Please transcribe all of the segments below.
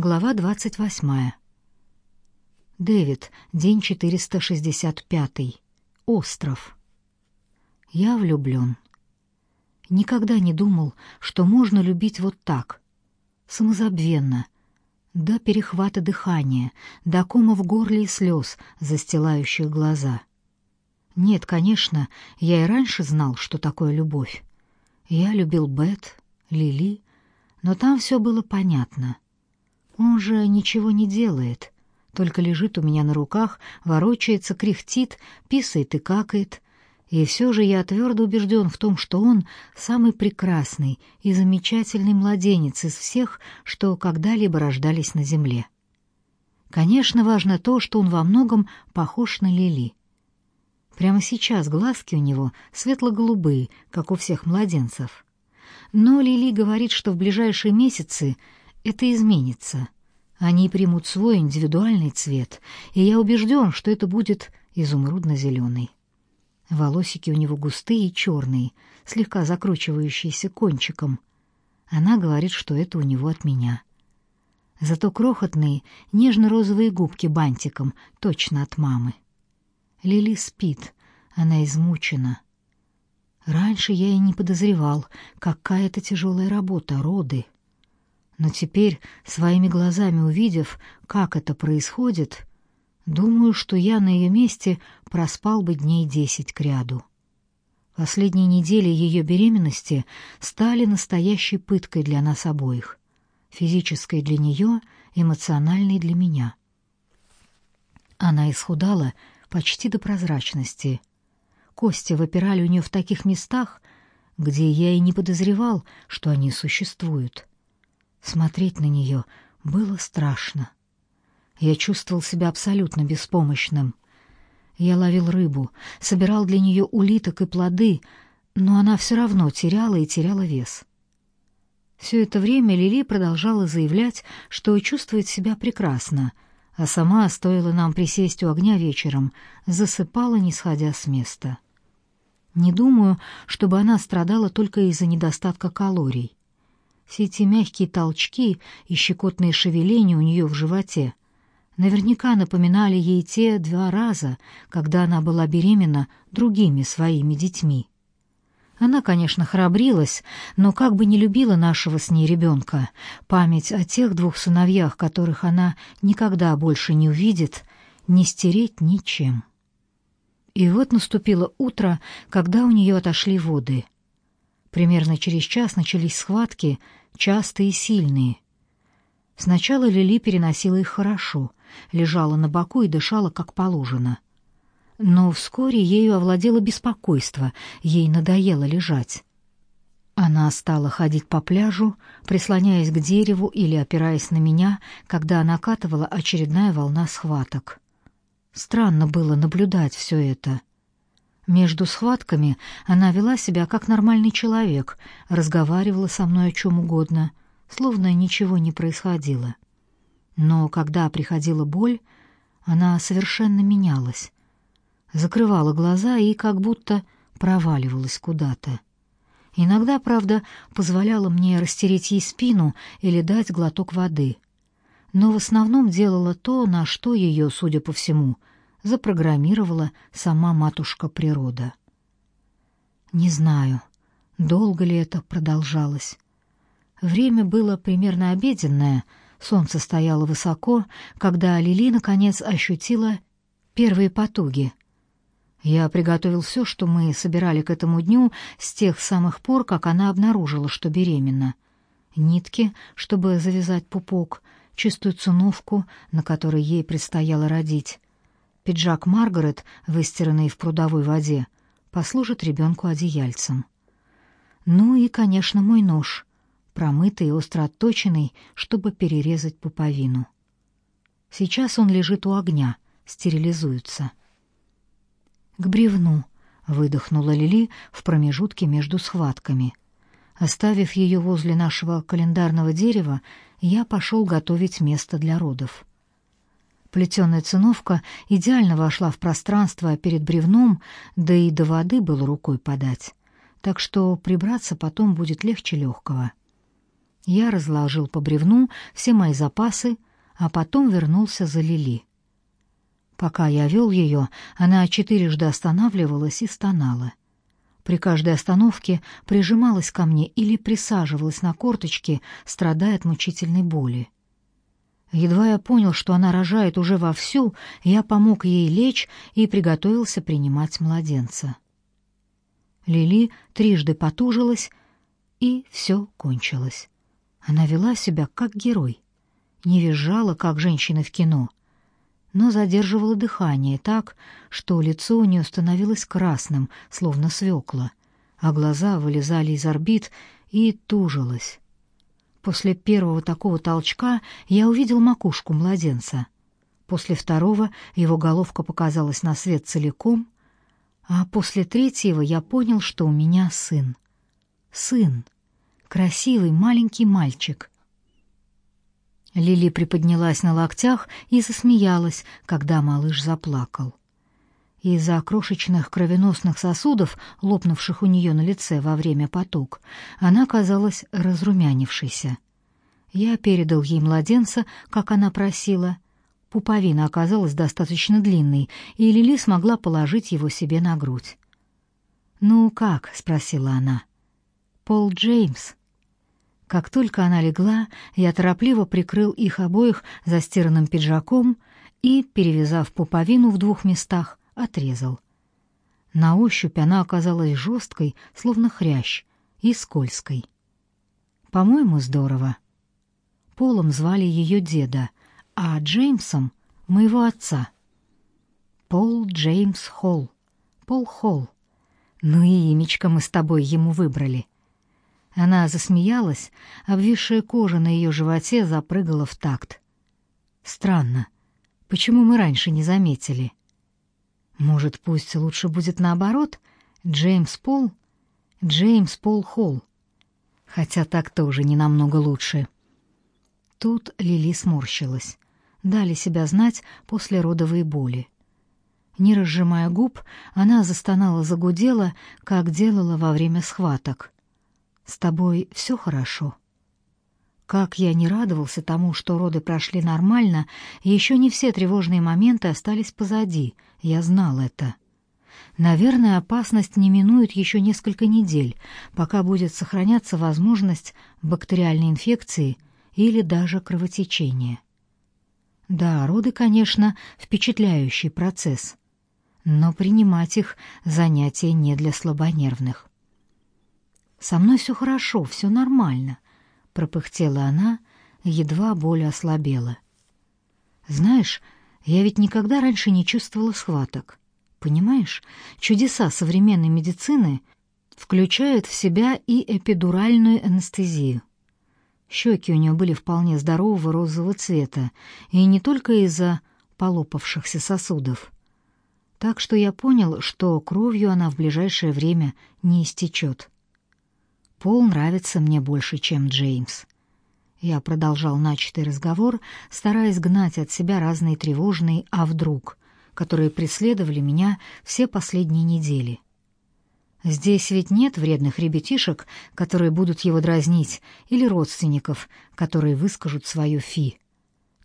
Глава 28. Дэвид, день 465. Остров. Я влюблен. Никогда не думал, что можно любить вот так, самозабвенно, до перехвата дыхания, до кома в горле и слез, застилающих глаза. Нет, конечно, я и раньше знал, что такое любовь. Я любил Бет, Лили, но там все было понятно — он же ничего не делает, только лежит у меня на руках, ворочается, кряхтит, писает и какает. И все же я твердо убежден в том, что он самый прекрасный и замечательный младенец из всех, что когда-либо рождались на земле. Конечно, важно то, что он во многом похож на Лили. Прямо сейчас глазки у него светло-голубые, как у всех младенцев. Но Лили говорит, что в ближайшие месяцы это изменится. Они примут свой индивидуальный цвет, и я убежден, что это будет изумрудно-зеленый. Волосики у него густые и черные, слегка закручивающиеся кончиком. Она говорит, что это у него от меня. Зато крохотные, нежно-розовые губки бантиком точно от мамы. Лили спит, она измучена. Раньше я и не подозревал, какая это тяжелая работа — роды. Но теперь, своими глазами увидев, как это происходит, думаю, что я на ее месте проспал бы дней десять кряду. Последние недели ее беременности стали настоящей пыткой для нас обоих, физической для нее, эмоциональной для меня. Она исхудала почти до прозрачности. Кости выпирали у нее в таких местах, где я и не подозревал, что они существуют. Смотреть на нее было страшно. Я чувствовал себя абсолютно беспомощным. Я ловил рыбу, собирал для нее улиток и плоды, но она все равно теряла и теряла вес. Все это время Лили продолжала заявлять, что чувствует себя прекрасно, а сама, стоило нам присесть у огня вечером, засыпала, не сходя с места. Не думаю, чтобы она страдала только из-за недостатка калорий. Все эти мягкие толчки и щекотные шевеления у нее в животе наверняка напоминали ей те два раза, когда она была беременна другими своими детьми. Она, конечно, храбрилась, но как бы не любила нашего с ней ребенка, память о тех двух сыновьях, которых она никогда больше не увидит, не стереть ничем. И вот наступило утро, когда у нее отошли воды. Примерно через час начались схватки, частые и сильные. Сначала Лили переносила их хорошо, лежала на боку и дышала как положено. Но вскоре ею овладело беспокойство, ей надоело лежать. Она стала ходить по пляжу, прислоняясь к дереву или опираясь на меня, когда накатывала очередная волна схваток. Странно было наблюдать все это. Между схватками она вела себя как нормальный человек, разговаривала со мной о чем угодно, словно ничего не происходило. Но когда приходила боль, она совершенно менялась. Закрывала глаза и как будто проваливалась куда-то. Иногда, правда, позволяла мне растереть ей спину или дать глоток воды. Но в основном делала то, на что ее, судя по всему, запрограммировала сама матушка природа. Не знаю, долго ли это продолжалось. Время было примерно обеденное, солнце стояло высоко, когда Лили наконец ощутила первые потуги. Я приготовил все, что мы собирали к этому дню с тех самых пор, как она обнаружила, что беременна. Нитки, чтобы завязать пупок, чистую циновку, на которой ей предстояло родить, Пиджак Маргарет, выстиранный в прудовой воде, послужит ребенку одеяльцем. Ну и, конечно, мой нож, промытый и остро отточенный, чтобы перерезать пуповину. Сейчас он лежит у огня, стерилизуется. «К бревну», — выдохнула Лили в промежутке между схватками. Оставив ее возле нашего календарного дерева, я пошел готовить место для родов. Плетеная циновка идеально вошла в пространство перед бревном, да и до воды было рукой подать. Так что прибраться потом будет легче легкого. Я разложил по бревну все мои запасы, а потом вернулся за Лили. Пока я вел ее, она четырежды останавливалась и стонала. При каждой остановке прижималась ко мне или присаживалась на корточки, страдая от мучительной боли. Едва я понял, что она рожает уже вовсю, я помог ей лечь и приготовился принимать младенца. Лили трижды потужилась, и все кончилось. Она вела себя как герой, не визжала, как женщины в кино, но задерживала дыхание так, что лицо у нее становилось красным, словно свекла, а глаза вылезали из орбит и тужилась. После первого такого толчка я увидел макушку младенца. После второго его головка показалась на свет целиком, а после третьего я понял, что у меня сын. Сын. Красивый маленький мальчик — Лили приподнялась на локтях и засмеялась, когда малыш заплакал. Из-за крошечных кровеносных сосудов, лопнувших у нее на лице во время поток, она казалась разрумянившейся. Я передал ей младенца, как она просила. Пуповина оказалась достаточно длинной, и Лили смогла положить его себе на грудь. «Ну как?» — спросила она. «Пол Джеймс», как только она легла, я торопливо прикрыл их обоих застиранным пиджаком и, перевязав пуповину в двух местах, отрезал. На ощупь она оказалась жесткой, словно хрящ, и скользкой. По-моему, здорово. Полом звали ее деда, а Джеймсом — моего отца. Пол Джеймс Холл. Пол Холл. Ну и имечко мы с тобой ему выбрали — она засмеялась, обвисшая кожа на ее животе запрыгала в такт. Странно. Почему мы раньше не заметили? Может, пусть лучше будет наоборот? Джеймс Пол? Джеймс Пол Холл. Хотя так тоже не намного лучше. Тут Лили сморщилась. Дали себя знать после родовой боли. Не разжимая губ, она застонала, загудела, как делала во время схваток. С тобой все хорошо. Как я не радовался тому, что роды прошли нормально, еще не все тревожные моменты остались позади. Я знал это. Наверное, опасность не минует еще несколько недель, пока будет сохраняться возможность бактериальной инфекции или даже кровотечения. Да, роды, конечно, впечатляющий процесс, но принимать их занятие не для слабонервных. Со мной все хорошо, все нормально, пропыхтела она, едва боль ослабела. Знаешь, я ведь никогда раньше не чувствовала схваток. Понимаешь, чудеса современной медицины включают в себя и эпидуральную анестезию. Щеки у нее были вполне здорового розового цвета, и не только из-за полопавшихся сосудов. Так что я понял, что кровью она в ближайшее время не истечет. Пол нравится мне больше, чем Джеймс. Я продолжал начатый разговор, стараясь гнать от себя разные тревожные «а вдруг», которые преследовали меня все последние недели. Здесь ведь нет вредных ребятишек, которые будут его дразнить, или родственников, которые выскажут свою фи.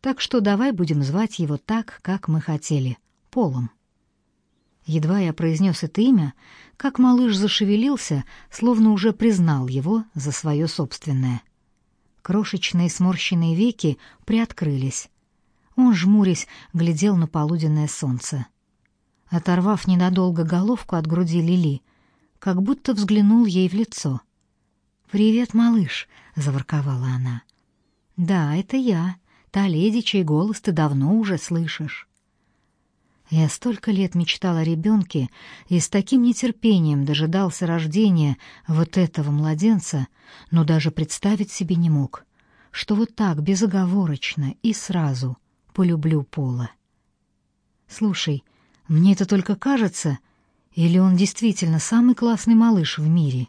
Так что давай будем звать его так, как мы хотели, Полом. Едва я произнес это имя, как малыш зашевелился, словно уже признал его за свое собственное. Крошечные сморщенные веки приоткрылись. Он, жмурясь, глядел на полуденное солнце. Оторвав ненадолго головку от груди Лили, как будто взглянул ей в лицо. «Привет, малыш!» — заворковала она. «Да, это я, та леди, чей голос ты давно уже слышишь». Я столько лет мечтал о ребенке и с таким нетерпением дожидался рождения вот этого младенца, но даже представить себе не мог, что вот так безоговорочно и сразу полюблю Пола. Слушай, мне это только кажется, или он действительно самый классный малыш в мире?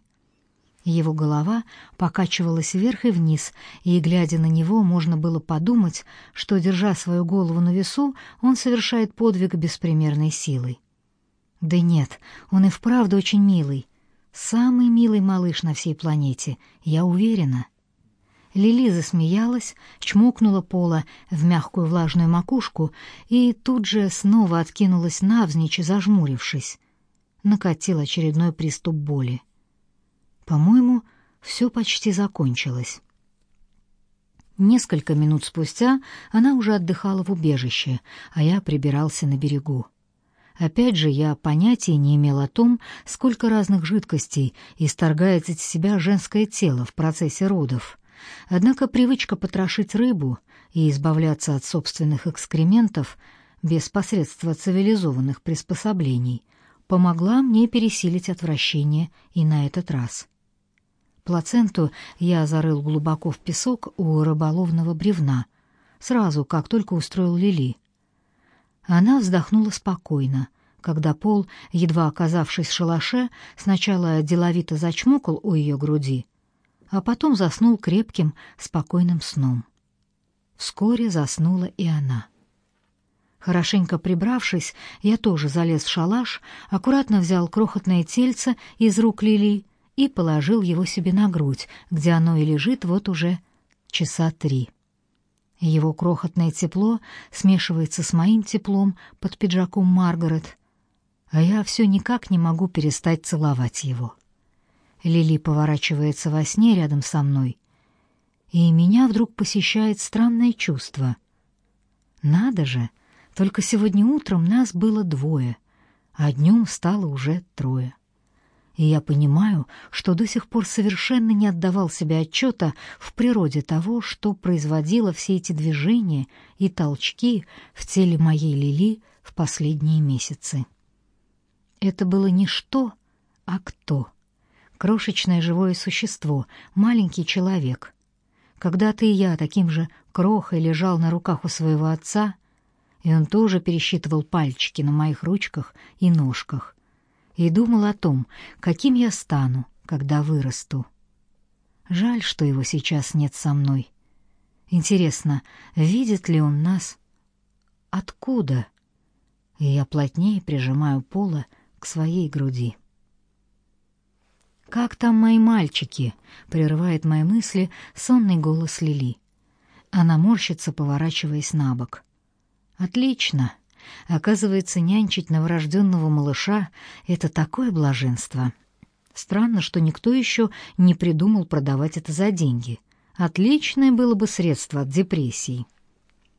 Его голова покачивалась вверх и вниз, и, глядя на него, можно было подумать, что, держа свою голову на весу, он совершает подвиг беспримерной силой. Да нет, он и вправду очень милый. Самый милый малыш на всей планете, я уверена. Лили засмеялась, чмокнула Пола в мягкую влажную макушку и тут же снова откинулась навзничь, зажмурившись. Накатил очередной приступ боли. По-моему, все почти закончилось. Несколько минут спустя она уже отдыхала в убежище, а я прибирался на берегу. Опять же, я понятия не имел о том, сколько разных жидкостей исторгает из себя женское тело в процессе родов. Однако привычка потрошить рыбу и избавляться от собственных экскрементов без посредства цивилизованных приспособлений помогла мне пересилить отвращение и на этот раз. Плаценту я зарыл глубоко в песок у рыболовного бревна, сразу, как только устроил Лили. Она вздохнула спокойно, когда Пол, едва оказавшись в шалаше, сначала деловито зачмокал у ее груди, а потом заснул крепким, спокойным сном. Вскоре заснула и она. Хорошенько прибравшись, я тоже залез в шалаш, аккуратно взял крохотное тельце из рук Лили и положил его себе на грудь, где оно и лежит вот уже часа три. Его крохотное тепло смешивается с моим теплом под пиджаком Маргарет, а я все никак не могу перестать целовать его. Лили поворачивается во сне рядом со мной, и меня вдруг посещает странное чувство. Надо же, только сегодня утром нас было двое, а днем стало уже трое и я понимаю, что до сих пор совершенно не отдавал себе отчета в природе того, что производило все эти движения и толчки в теле моей Лили в последние месяцы. Это было не что, а кто. Крошечное живое существо, маленький человек. Когда-то и я таким же крохой лежал на руках у своего отца, и он тоже пересчитывал пальчики на моих ручках и ножках и думал о том, каким я стану, когда вырасту. Жаль, что его сейчас нет со мной. Интересно, видит ли он нас? Откуда? И я плотнее прижимаю Пола к своей груди. «Как там мои мальчики?» — прерывает мои мысли сонный голос Лили. Она морщится, поворачиваясь на бок. «Отлично!» Оказывается, нянчить новорожденного малыша — это такое блаженство. Странно, что никто еще не придумал продавать это за деньги. Отличное было бы средство от депрессии.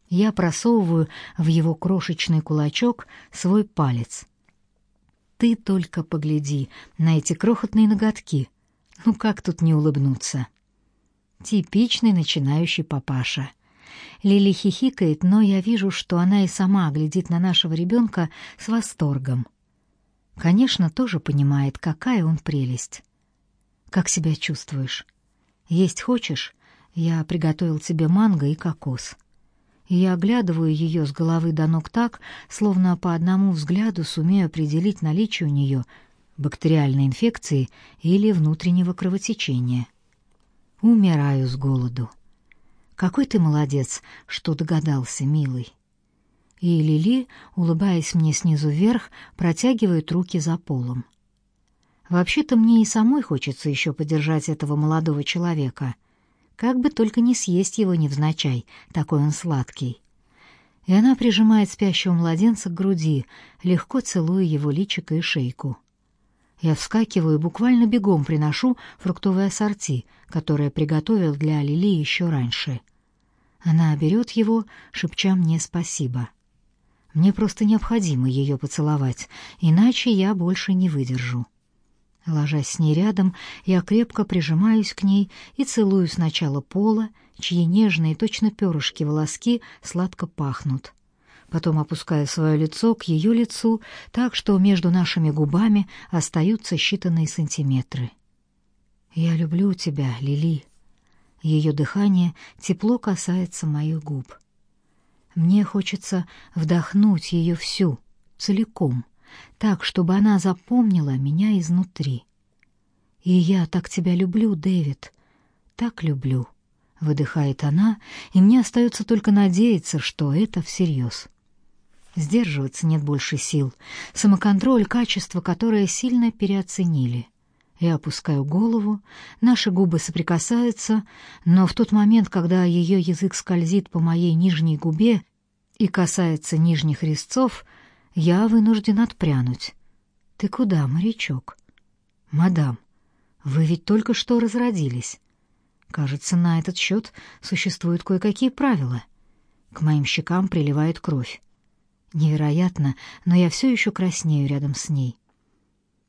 Я просовываю в его крошечный кулачок свой палец. Ты только погляди на эти крохотные ноготки. Ну как тут не улыбнуться? Типичный начинающий папаша — Лили хихикает, но я вижу, что она и сама глядит на нашего ребенка с восторгом. Конечно, тоже понимает, какая он прелесть. Как себя чувствуешь? Есть хочешь? Я приготовил тебе манго и кокос. Я оглядываю ее с головы до ног так, словно по одному взгляду сумею определить наличие у нее бактериальной инфекции или внутреннего кровотечения. Умираю с голоду. Какой ты молодец, что догадался, милый. И Лили, улыбаясь мне снизу вверх, протягивает руки за полом. Вообще-то мне и самой хочется еще подержать этого молодого человека. Как бы только не съесть его невзначай, такой он сладкий. И она прижимает спящего младенца к груди, легко целуя его личико и шейку. Я вскакиваю и буквально бегом приношу фруктовое ассорти, которое приготовил для Лили еще раньше. Она берет его, шепча мне спасибо. Мне просто необходимо ее поцеловать, иначе я больше не выдержу. Ложась с ней рядом, я крепко прижимаюсь к ней и целую сначала пола, чьи нежные, точно перышки волоски сладко пахнут потом опускаю свое лицо к ее лицу, так что между нашими губами остаются считанные сантиметры. «Я люблю тебя, Лили». Ее дыхание тепло касается моих губ. Мне хочется вдохнуть ее всю, целиком, так, чтобы она запомнила меня изнутри. «И я так тебя люблю, Дэвид, так люблю», — выдыхает она, и мне остается только надеяться, что это всерьез. Сдерживаться нет больше сил. Самоконтроль — качество, которое сильно переоценили. Я опускаю голову, наши губы соприкасаются, но в тот момент, когда ее язык скользит по моей нижней губе и касается нижних резцов, я вынужден отпрянуть. «Ты куда, морячок?» «Мадам, вы ведь только что разродились. Кажется, на этот счет существуют кое-какие правила. К моим щекам приливает кровь. Невероятно, но я все еще краснею рядом с ней.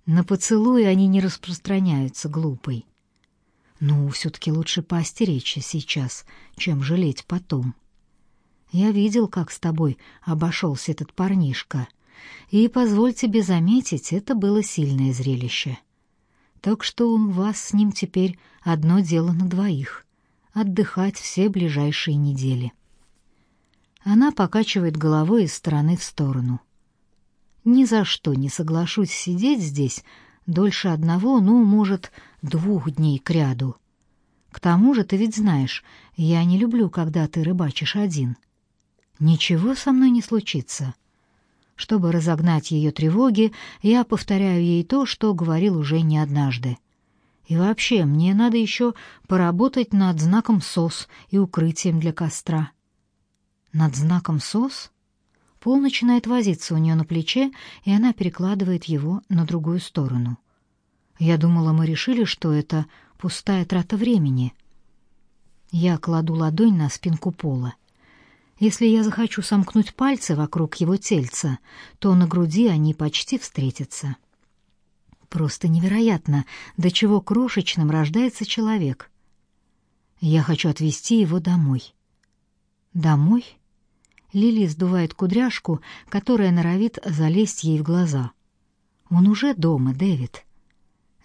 На поцелуи они не распространяются, глупый. Ну, все-таки лучше поостеречься сейчас, чем жалеть потом. Я видел, как с тобой обошелся этот парнишка, и, позволь тебе заметить, это было сильное зрелище. Так что у вас с ним теперь одно дело на двоих — отдыхать все ближайшие недели. Она покачивает головой из стороны в сторону. Ни за что не соглашусь сидеть здесь дольше одного, ну, может, двух дней кряду. К тому же ты ведь знаешь, я не люблю, когда ты рыбачишь один. Ничего со мной не случится. Чтобы разогнать ее тревоги, я повторяю ей то, что говорил уже не однажды. И вообще, мне надо еще поработать над знаком СОС и укрытием для костра. Над знаком СОС? Пол начинает возиться у нее на плече, и она перекладывает его на другую сторону. Я думала, мы решили, что это пустая трата времени. Я кладу ладонь на спинку пола. Если я захочу сомкнуть пальцы вокруг его тельца, то на груди они почти встретятся. Просто невероятно, до чего крошечным рождается человек. Я хочу отвезти его домой. Домой? Лили сдувает кудряшку, которая норовит залезть ей в глаза. Он уже дома, Дэвид.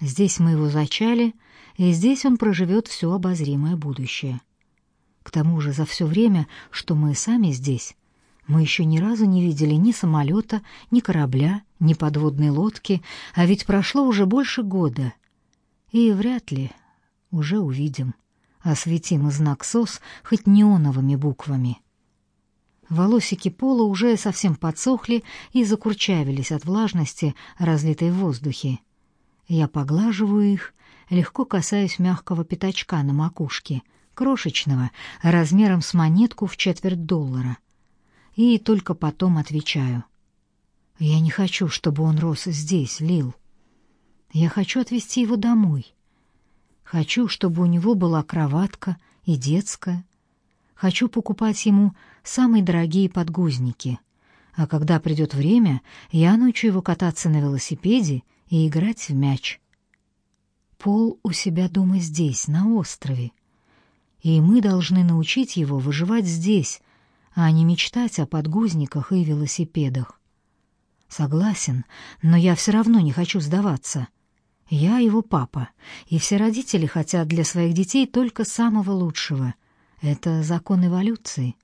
Здесь мы его зачали, и здесь он проживет все обозримое будущее. К тому же за все время, что мы сами здесь, мы еще ни разу не видели ни самолета, ни корабля, ни подводной лодки, а ведь прошло уже больше года. И вряд ли уже увидим. Осветим знак СОС хоть неоновыми буквами. Волосики пола уже совсем подсохли и закурчавились от влажности, разлитой в воздухе. Я поглаживаю их, легко касаюсь мягкого пятачка на макушке, крошечного, размером с монетку в четверть доллара. И только потом отвечаю. Я не хочу, чтобы он рос здесь, Лил. Я хочу отвезти его домой. Хочу, чтобы у него была кроватка и детская, Хочу покупать ему самые дорогие подгузники. А когда придет время, я научу его кататься на велосипеде и играть в мяч. Пол у себя дома здесь, на острове. И мы должны научить его выживать здесь, а не мечтать о подгузниках и велосипедах. Согласен, но я все равно не хочу сдаваться. Я его папа, и все родители хотят для своих детей только самого лучшего — это закон эволюции.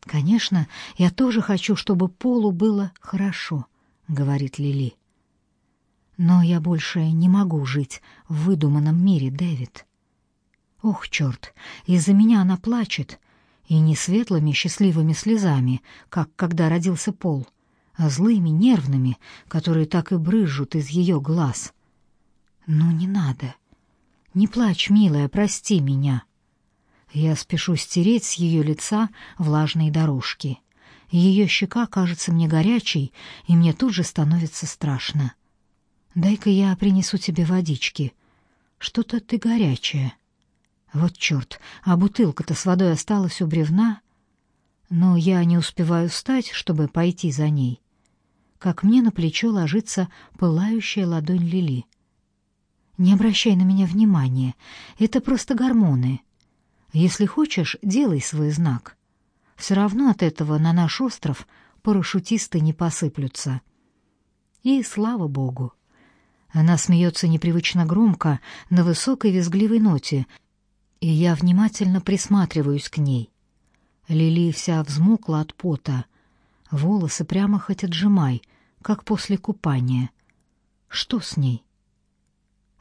Конечно, я тоже хочу, чтобы Полу было хорошо, говорит Лили. Но я больше не могу жить в выдуманном мире, Дэвид. Ох, черт, из-за меня она плачет, и не светлыми счастливыми слезами, как когда родился Пол, а злыми, нервными, которые так и брызжут из ее глаз. Ну не надо. Не плачь, милая, прости меня. Я спешу стереть с ее лица влажные дорожки. Ее щека кажется мне горячей, и мне тут же становится страшно. «Дай-ка я принесу тебе водички. Что-то ты горячая». Вот черт, а бутылка-то с водой осталась у бревна. Но я не успеваю встать, чтобы пойти за ней. Как мне на плечо ложится пылающая ладонь Лили. «Не обращай на меня внимания, это просто гормоны. Если хочешь, делай свой знак. Все равно от этого на наш остров парашютисты не посыплются. И слава богу. Она смеется непривычно громко, на высокой визгливой ноте, и я внимательно присматриваюсь к ней. Лили вся взмокла от пота, волосы прямо хоть отжимай, как после купания. Что с ней?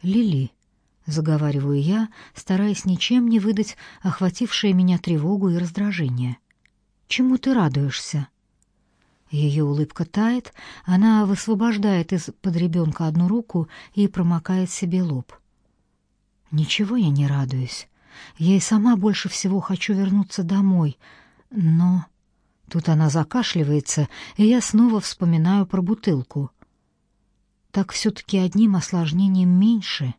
Лили, — заговариваю я, стараясь ничем не выдать охватившее меня тревогу и раздражение. «Чему ты радуешься?» Ее улыбка тает, она высвобождает из-под ребенка одну руку и промокает себе лоб. Ничего я не радуюсь. Я и сама больше всего хочу вернуться домой. Но... Тут она закашливается, и я снова вспоминаю про бутылку. Так все-таки одним осложнением меньше.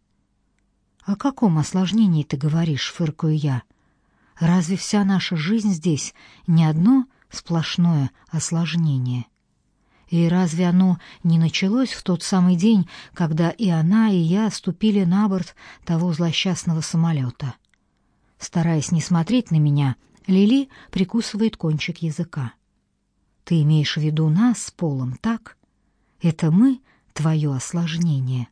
О каком осложнении ты говоришь, фыркаю я? Разве вся наша жизнь здесь не одно сплошное осложнение? И разве оно не началось в тот самый день, когда и она, и я ступили на борт того злосчастного самолета? Стараясь не смотреть на меня, Лили прикусывает кончик языка. «Ты имеешь в виду нас с Полом, так? Это мы — твое осложнение».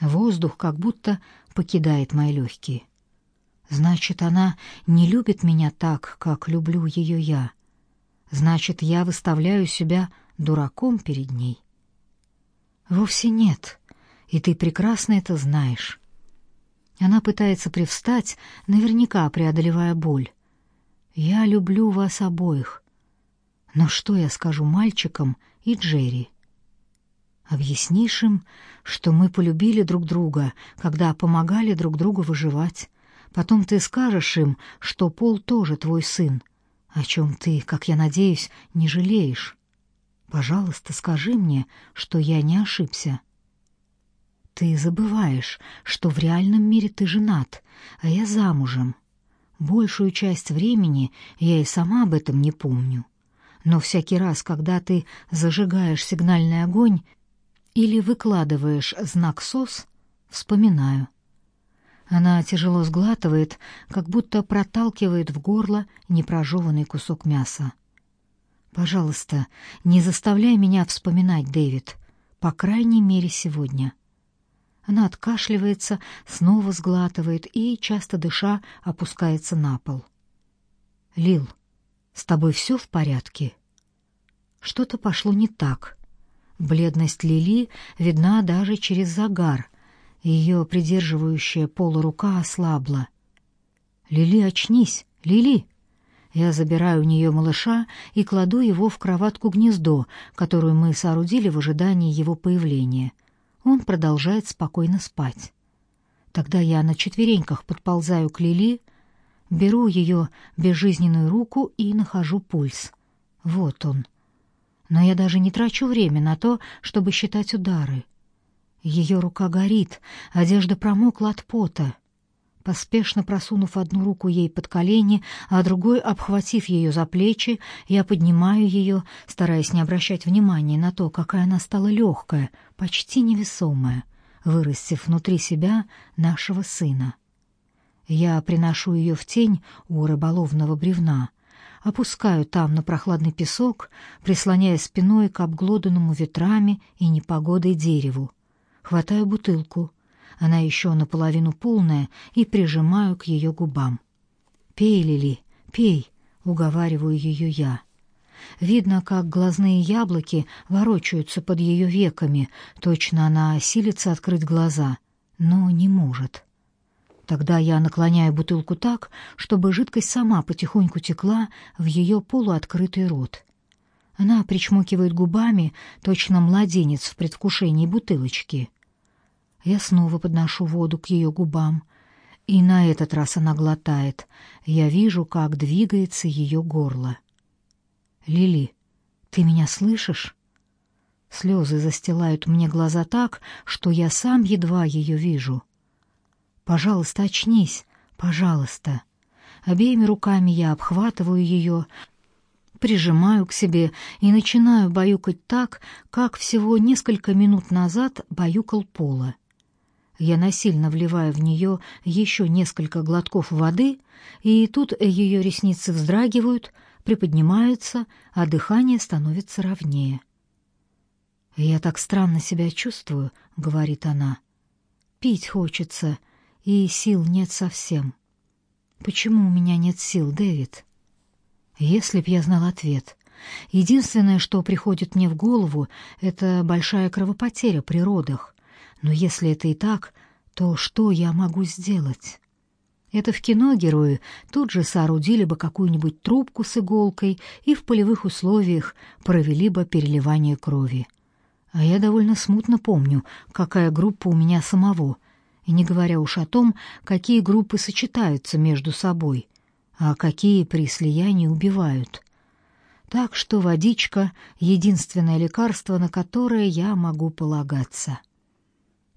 Воздух как будто покидает мои легкие. Значит, она не любит меня так, как люблю ее я. Значит, я выставляю себя дураком перед ней. Вовсе нет, и ты прекрасно это знаешь. Она пытается привстать, наверняка преодолевая боль. «Я люблю вас обоих. Но что я скажу мальчикам и Джерри?» Объяснишь им, что мы полюбили друг друга, когда помогали друг другу выживать. Потом ты скажешь им, что Пол тоже твой сын, о чем ты, как я надеюсь, не жалеешь. Пожалуйста, скажи мне, что я не ошибся. Ты забываешь, что в реальном мире ты женат, а я замужем. Большую часть времени я и сама об этом не помню. Но всякий раз, когда ты зажигаешь сигнальный огонь или выкладываешь знак СОС, вспоминаю. Она тяжело сглатывает, как будто проталкивает в горло непрожеванный кусок мяса. «Пожалуйста, не заставляй меня вспоминать, Дэвид, по крайней мере, сегодня». Она откашливается, снова сглатывает и, часто дыша, опускается на пол. «Лил, с тобой все в порядке?» Что-то пошло не так. Бледность Лили видна даже через загар. Ее придерживающая полурука ослабла. «Лили, очнись! Лили!» Я забираю у нее малыша и кладу его в кроватку-гнездо, которую мы соорудили в ожидании его появления — он продолжает спокойно спать. Тогда я на четвереньках подползаю к Лили, беру ее безжизненную руку и нахожу пульс. Вот он. Но я даже не трачу время на то, чтобы считать удары. Ее рука горит, одежда промокла от пота. Поспешно просунув одну руку ей под колени, а другой, обхватив ее за плечи, я поднимаю ее, стараясь не обращать внимания на то, какая она стала легкая, почти невесомая, вырастив внутри себя нашего сына. Я приношу ее в тень у рыболовного бревна, опускаю там на прохладный песок, прислоняя спиной к обглоданному ветрами и непогодой дереву. Хватаю бутылку — она еще наполовину полная, и прижимаю к ее губам. «Пей, Лили, пей!» — уговариваю ее я. Видно, как глазные яблоки ворочаются под ее веками, точно она осилится открыть глаза, но не может. Тогда я наклоняю бутылку так, чтобы жидкость сама потихоньку текла в ее полуоткрытый рот. Она причмокивает губами, точно младенец в предвкушении бутылочки. Я снова подношу воду к ее губам, и на этот раз она глотает. Я вижу, как двигается ее горло. «Лили, ты меня слышишь?» Слезы застилают мне глаза так, что я сам едва ее вижу. «Пожалуйста, очнись, пожалуйста». Обеими руками я обхватываю ее, прижимаю к себе и начинаю баюкать так, как всего несколько минут назад баюкал Пола. Я насильно вливаю в нее еще несколько глотков воды, и тут ее ресницы вздрагивают, приподнимаются, а дыхание становится ровнее. «Я так странно себя чувствую», — говорит она. «Пить хочется, и сил нет совсем». «Почему у меня нет сил, Дэвид?» Если б я знал ответ. Единственное, что приходит мне в голову, это большая кровопотеря при родах. Но если это и так, то что я могу сделать? Это в кино герои тут же соорудили бы какую-нибудь трубку с иголкой и в полевых условиях провели бы переливание крови. А я довольно смутно помню, какая группа у меня самого, и не говоря уж о том, какие группы сочетаются между собой, а какие при слиянии убивают. Так что водичка — единственное лекарство, на которое я могу полагаться.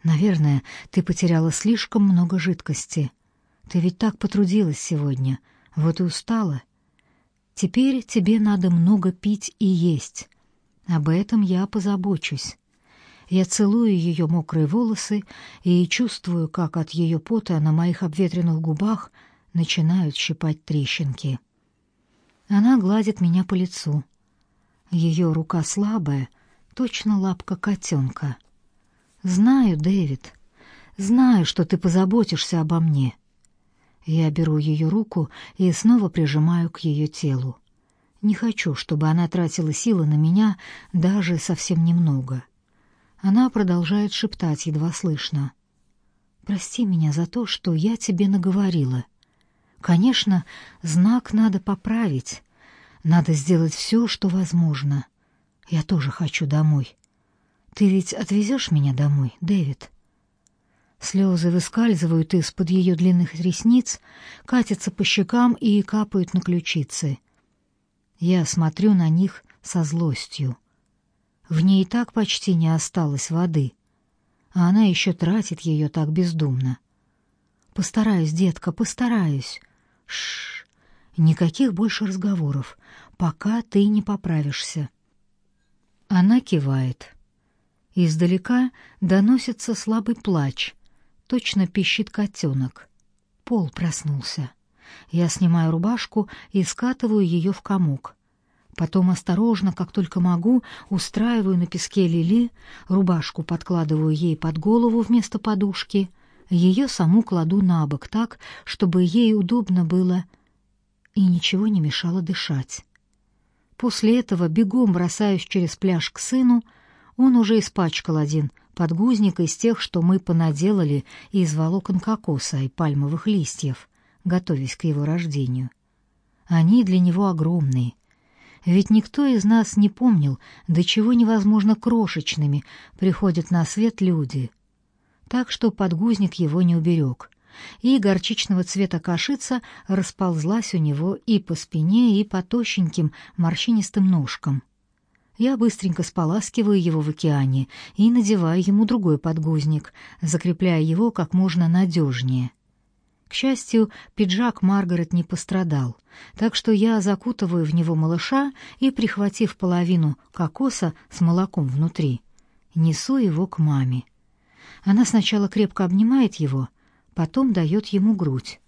Наверное, ты потеряла слишком много жидкости — ты ведь так потрудилась сегодня, вот и устала. Теперь тебе надо много пить и есть. Об этом я позабочусь. Я целую ее мокрые волосы и чувствую, как от ее пота на моих обветренных губах начинают щипать трещинки. Она гладит меня по лицу. Ее рука слабая, точно лапка котенка. Знаю, Дэвид, знаю, что ты позаботишься обо мне. Я беру ее руку и снова прижимаю к ее телу. Не хочу, чтобы она тратила силы на меня даже совсем немного. Она продолжает шептать едва слышно. «Прости меня за то, что я тебе наговорила. Конечно, знак надо поправить. Надо сделать все, что возможно. Я тоже хочу домой. Ты ведь отвезешь меня домой, Дэвид?» Слезы выскальзывают из-под ее длинных ресниц, катятся по щекам и капают на ключицы. Я смотрю на них со злостью. В ней так почти не осталось воды, а она еще тратит ее так бездумно. Постараюсь, детка, постараюсь. Шш. Никаких больше разговоров, пока ты не поправишься. Она кивает. Издалека доносится слабый плач — Точно пищит котенок. Пол проснулся. Я снимаю рубашку и скатываю ее в комок. Потом осторожно, как только могу, устраиваю на песке Лили, рубашку подкладываю ей под голову вместо подушки, ее саму кладу на бок так, чтобы ей удобно было и ничего не мешало дышать. После этого бегом бросаюсь через пляж к сыну, он уже испачкал один подгузник из тех, что мы понаделали из волокон кокоса и пальмовых листьев, готовясь к его рождению. Они для него огромные. Ведь никто из нас не помнил, до чего невозможно крошечными приходят на свет люди. Так что подгузник его не уберег, и горчичного цвета кашица расползлась у него и по спине, и по тощеньким морщинистым ножкам — я быстренько споласкиваю его в океане и надеваю ему другой подгузник, закрепляя его как можно надежнее. К счастью, пиджак Маргарет не пострадал, так что я закутываю в него малыша и, прихватив половину кокоса с молоком внутри, несу его к маме. Она сначала крепко обнимает его, потом дает ему грудь.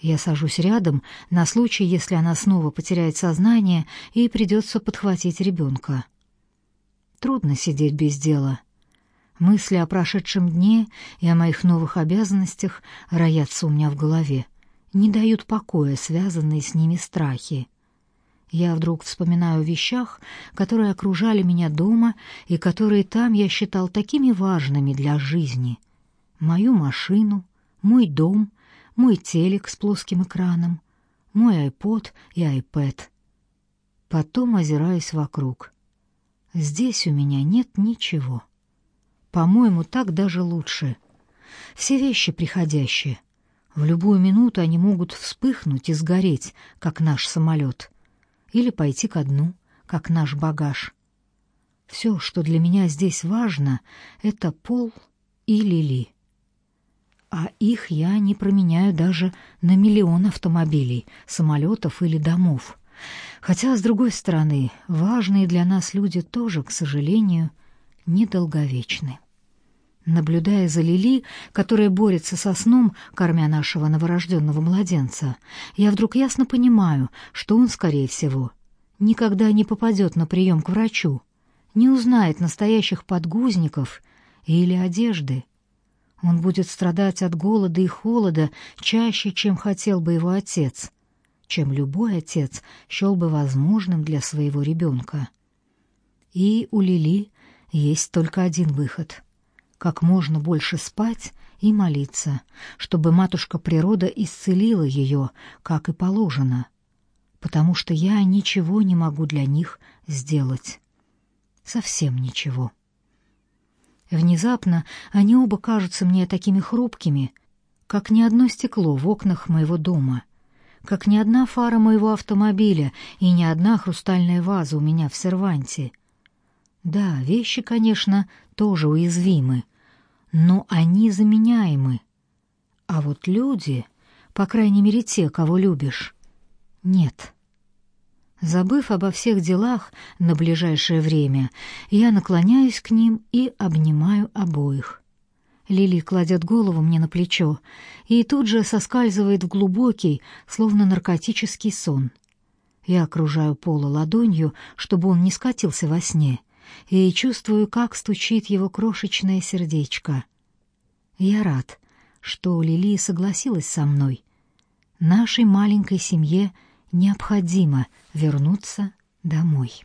Я сажусь рядом на случай, если она снова потеряет сознание и придется подхватить ребенка. Трудно сидеть без дела. Мысли о прошедшем дне и о моих новых обязанностях роятся у меня в голове, не дают покоя связанные с ними страхи. Я вдруг вспоминаю о вещах, которые окружали меня дома и которые там я считал такими важными для жизни. Мою машину, мой дом мой телек с плоским экраном, мой iPod и iPad. Потом озираюсь вокруг. Здесь у меня нет ничего. По-моему, так даже лучше. Все вещи приходящие. В любую минуту они могут вспыхнуть и сгореть, как наш самолет, или пойти ко дну, как наш багаж. Все, что для меня здесь важно, это пол и лили а их я не променяю даже на миллион автомобилей, самолетов или домов. Хотя, с другой стороны, важные для нас люди тоже, к сожалению, недолговечны. Наблюдая за Лили, которая борется со сном, кормя нашего новорожденного младенца, я вдруг ясно понимаю, что он, скорее всего, никогда не попадет на прием к врачу, не узнает настоящих подгузников или одежды, он будет страдать от голода и холода чаще, чем хотел бы его отец, чем любой отец счел бы возможным для своего ребенка. И у Лили есть только один выход — как можно больше спать и молиться, чтобы матушка природа исцелила ее, как и положено, потому что я ничего не могу для них сделать. Совсем ничего. Внезапно они оба кажутся мне такими хрупкими, как ни одно стекло в окнах моего дома, как ни одна фара моего автомобиля и ни одна хрустальная ваза у меня в серванте. Да, вещи, конечно, тоже уязвимы, но они заменяемы. А вот люди, по крайней мере те, кого любишь, нет. Забыв обо всех делах на ближайшее время, я наклоняюсь к ним и обнимаю обоих. Лили кладет голову мне на плечо и тут же соскальзывает в глубокий, словно наркотический сон. Я окружаю Пола ладонью, чтобы он не скатился во сне, и чувствую, как стучит его крошечное сердечко. Я рад, что Лили согласилась со мной. Нашей маленькой семье необходимо вернуться домой.